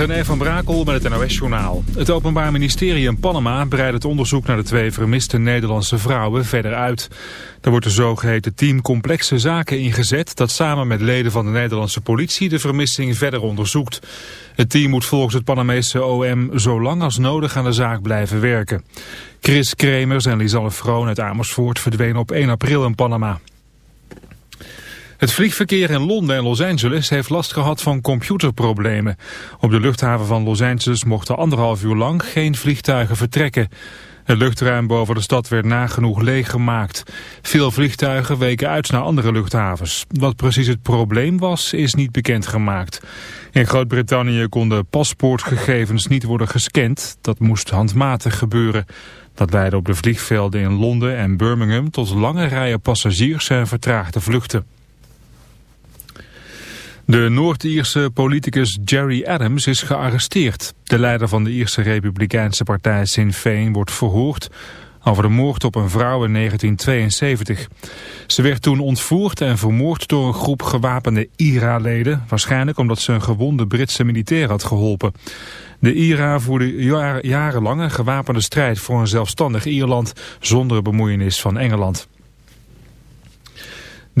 René van Brakel met het NOS-journaal. Het Openbaar Ministerie in Panama breidt het onderzoek naar de twee vermiste Nederlandse vrouwen verder uit. Er wordt een zogeheten team complexe zaken ingezet dat samen met leden van de Nederlandse politie de vermissing verder onderzoekt. Het team moet volgens het Panamese OM zo lang als nodig aan de zaak blijven werken. Chris Kremers en Lisanne Vroon uit Amersfoort verdwenen op 1 april in Panama. Het vliegverkeer in Londen en Los Angeles heeft last gehad van computerproblemen. Op de luchthaven van Los Angeles mochten anderhalf uur lang geen vliegtuigen vertrekken. Het luchtruim boven de stad werd nagenoeg leeggemaakt. Veel vliegtuigen weken uit naar andere luchthavens. Wat precies het probleem was, is niet bekendgemaakt. In Groot-Brittannië konden paspoortgegevens niet worden gescand. Dat moest handmatig gebeuren. Dat leidde op de vliegvelden in Londen en Birmingham tot lange rijen passagiers en vertraagde vluchten. De Noord-Ierse politicus Jerry Adams is gearresteerd. De leider van de Ierse Republikeinse partij Sinn Féin wordt verhoord over de moord op een vrouw in 1972. Ze werd toen ontvoerd en vermoord door een groep gewapende IRA-leden, waarschijnlijk omdat ze een gewonde Britse militair had geholpen. De IRA voerde jarenlang een gewapende strijd voor een zelfstandig Ierland zonder bemoeienis van Engeland.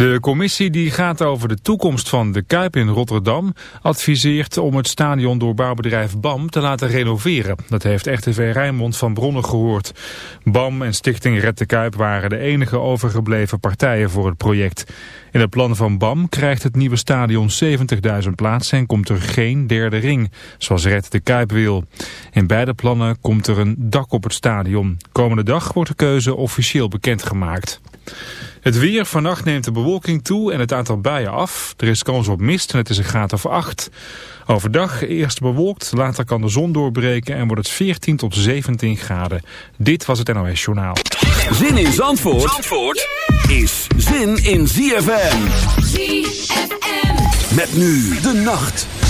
De commissie die gaat over de toekomst van de Kuip in Rotterdam adviseert om het stadion door bouwbedrijf BAM te laten renoveren. Dat heeft RTV Rijnmond van Bronnen gehoord. BAM en Stichting Red de Kuip waren de enige overgebleven partijen voor het project. In het plan van BAM krijgt het nieuwe stadion 70.000 plaatsen en komt er geen derde ring, zoals Red de Kuip wil. In beide plannen komt er een dak op het stadion. Komende dag wordt de keuze officieel bekendgemaakt. Het weer, vannacht neemt de bewolking toe en het aantal buien af. Er is kans op mist en het is een graad of 8. Overdag eerst bewolkt, later kan de zon doorbreken en wordt het 14 tot 17 graden. Dit was het NOS Journaal. Zin in Zandvoort, Zandvoort is zin in ZFM. ZFM. Met nu de nacht.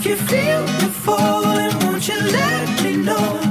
If you feel me falling, won't you let me know?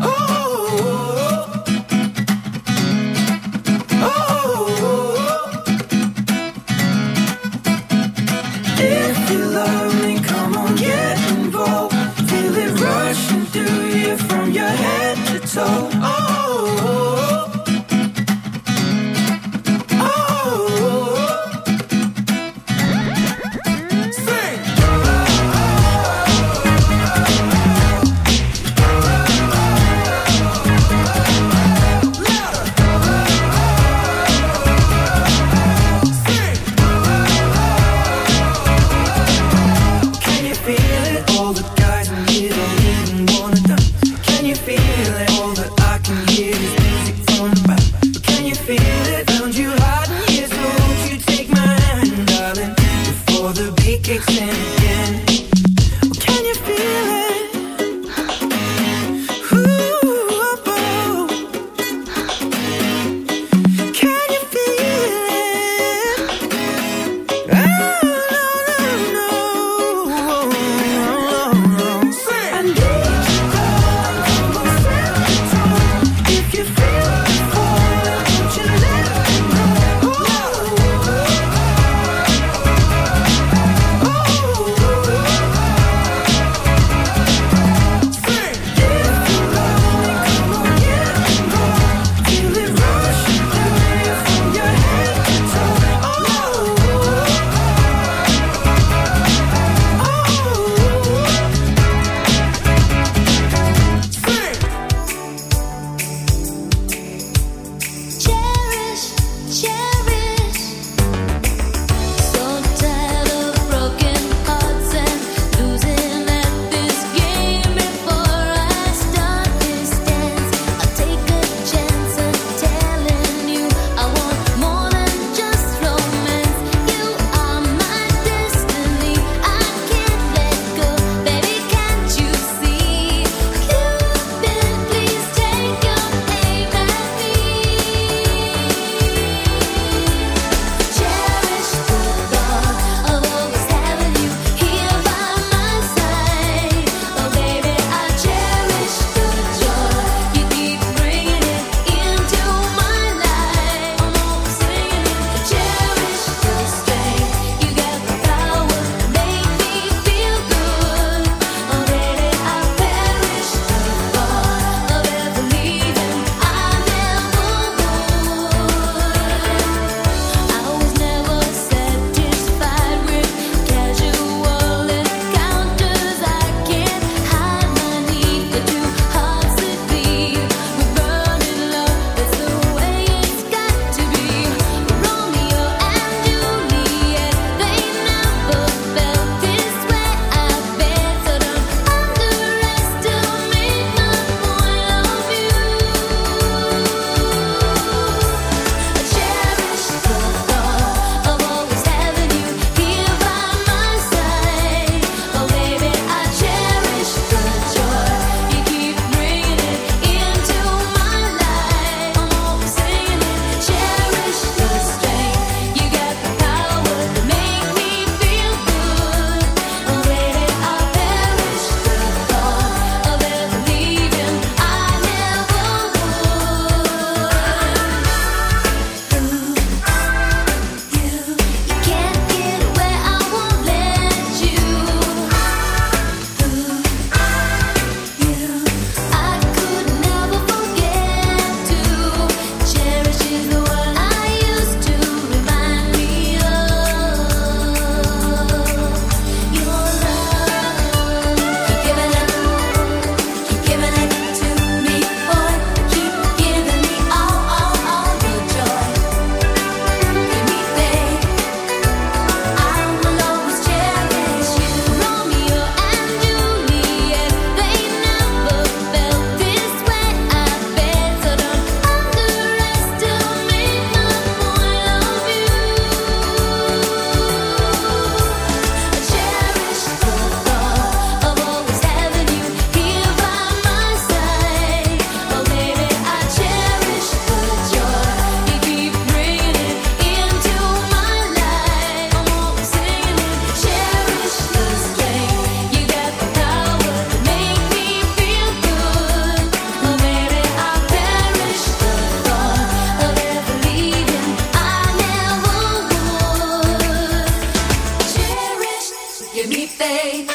faith.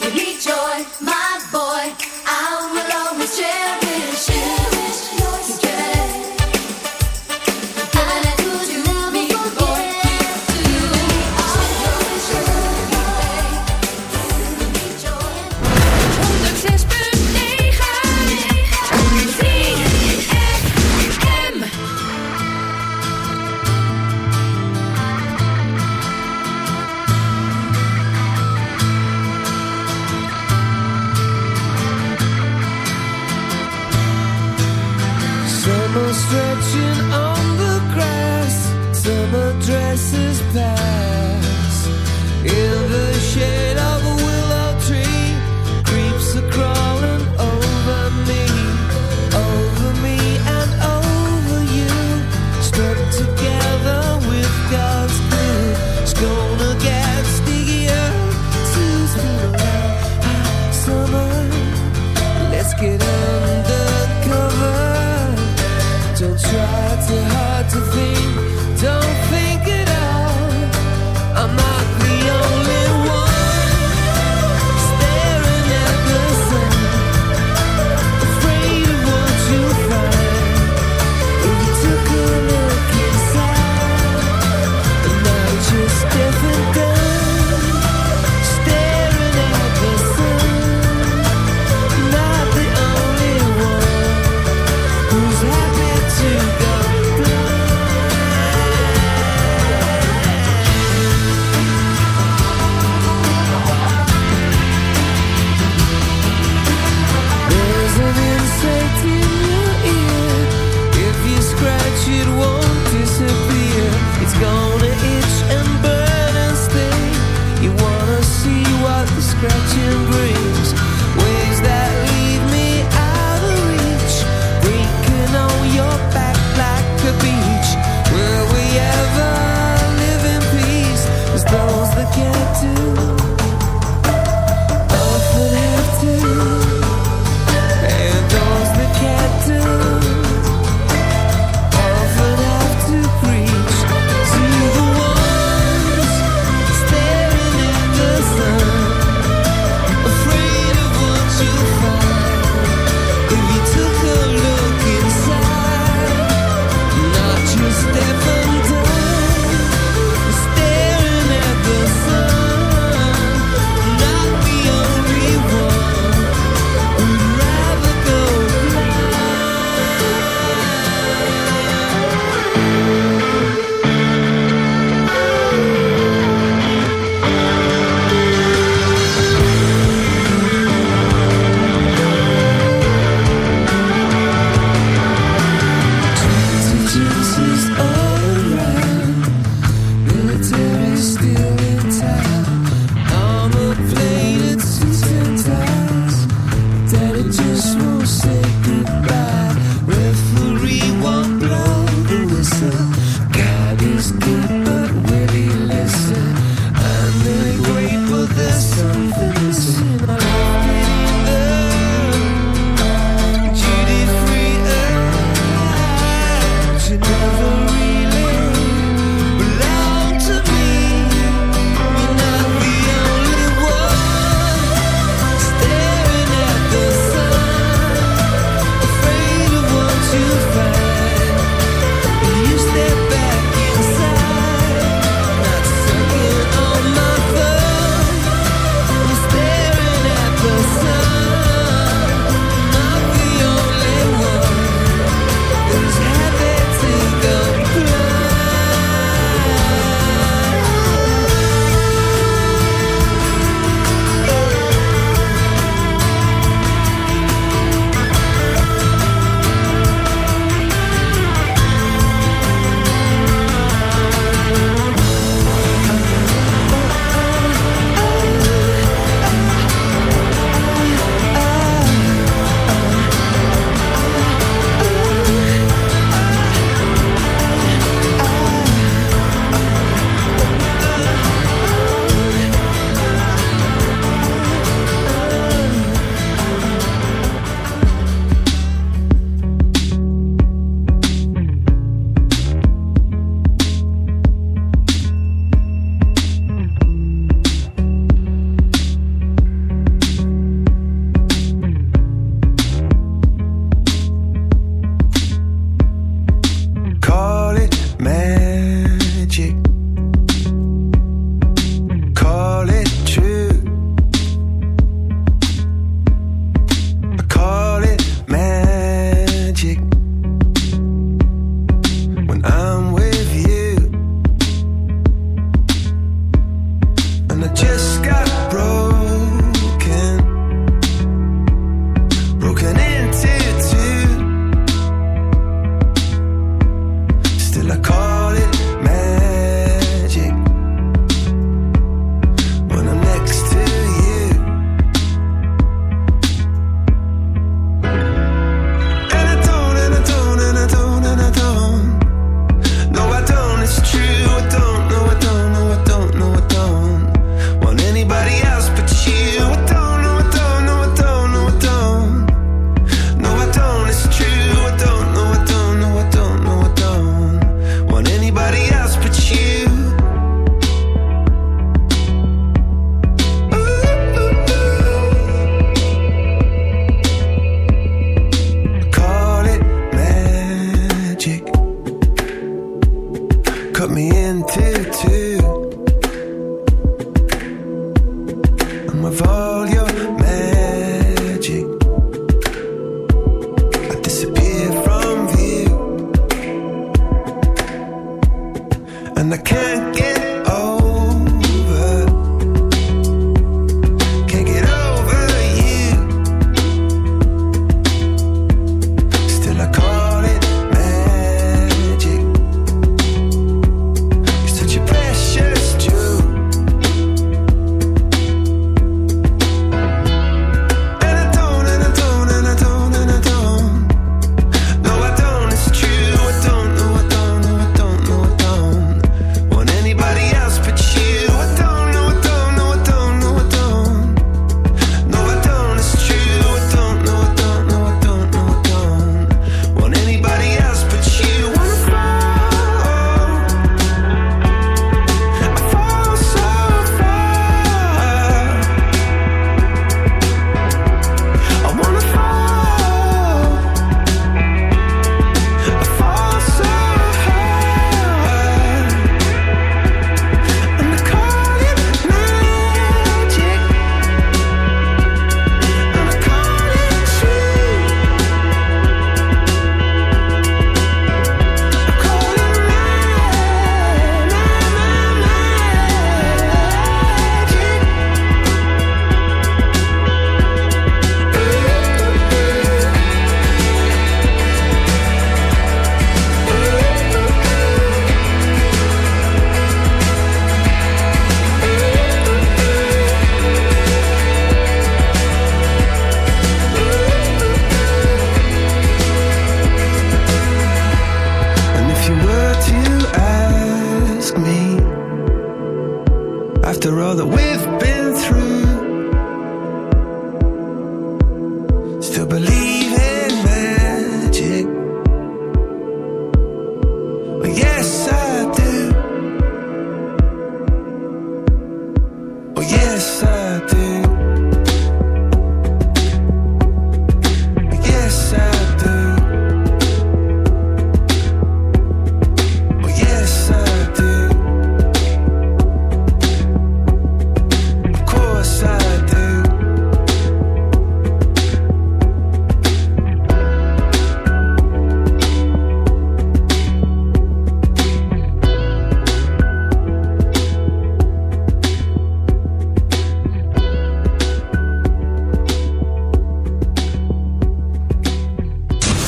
Give me joy, my boy. I will always cherish.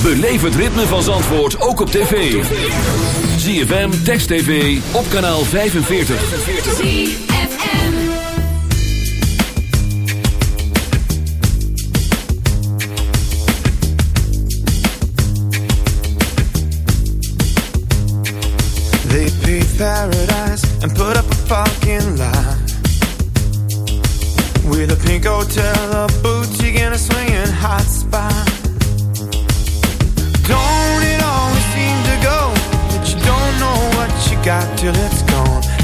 Beleef het ritme van Zandvoort ook op tv. ZFM, Text TV, op kanaal 45. ZFM They paved paradise and put up a fucking lie With a pink hotel, a boutique and a swinging hot spot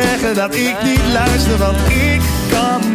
zeggen dat ik niet luister, want ik kan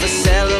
never seller.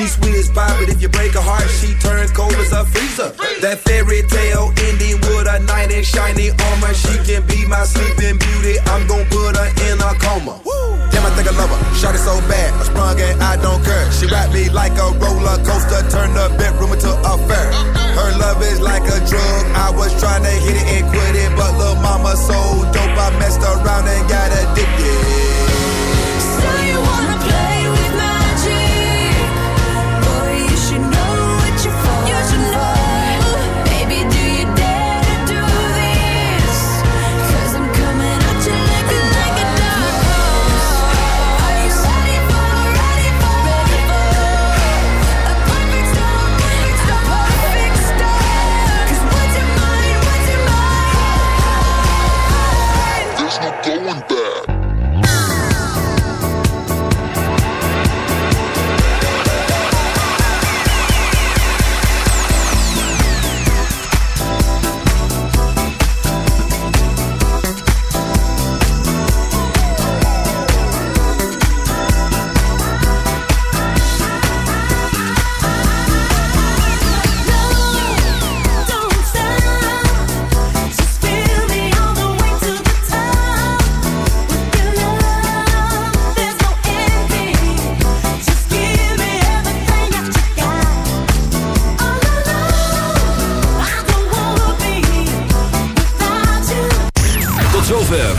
She's sweet as pie, but if you break her heart, she turns cold as a freezer. That fairy tale ending with a knight in shiny armor. She can be my sleeping beauty. I'm gonna put her in a coma. Damn, I think I love her. Shot it so bad, I sprung and I don't care. She wrapped me like a roller coaster, turned the bedroom into a fair. Her love is like a drug. I was trying to hit it and quit it, but little mama so dope, I messed around and got addicted.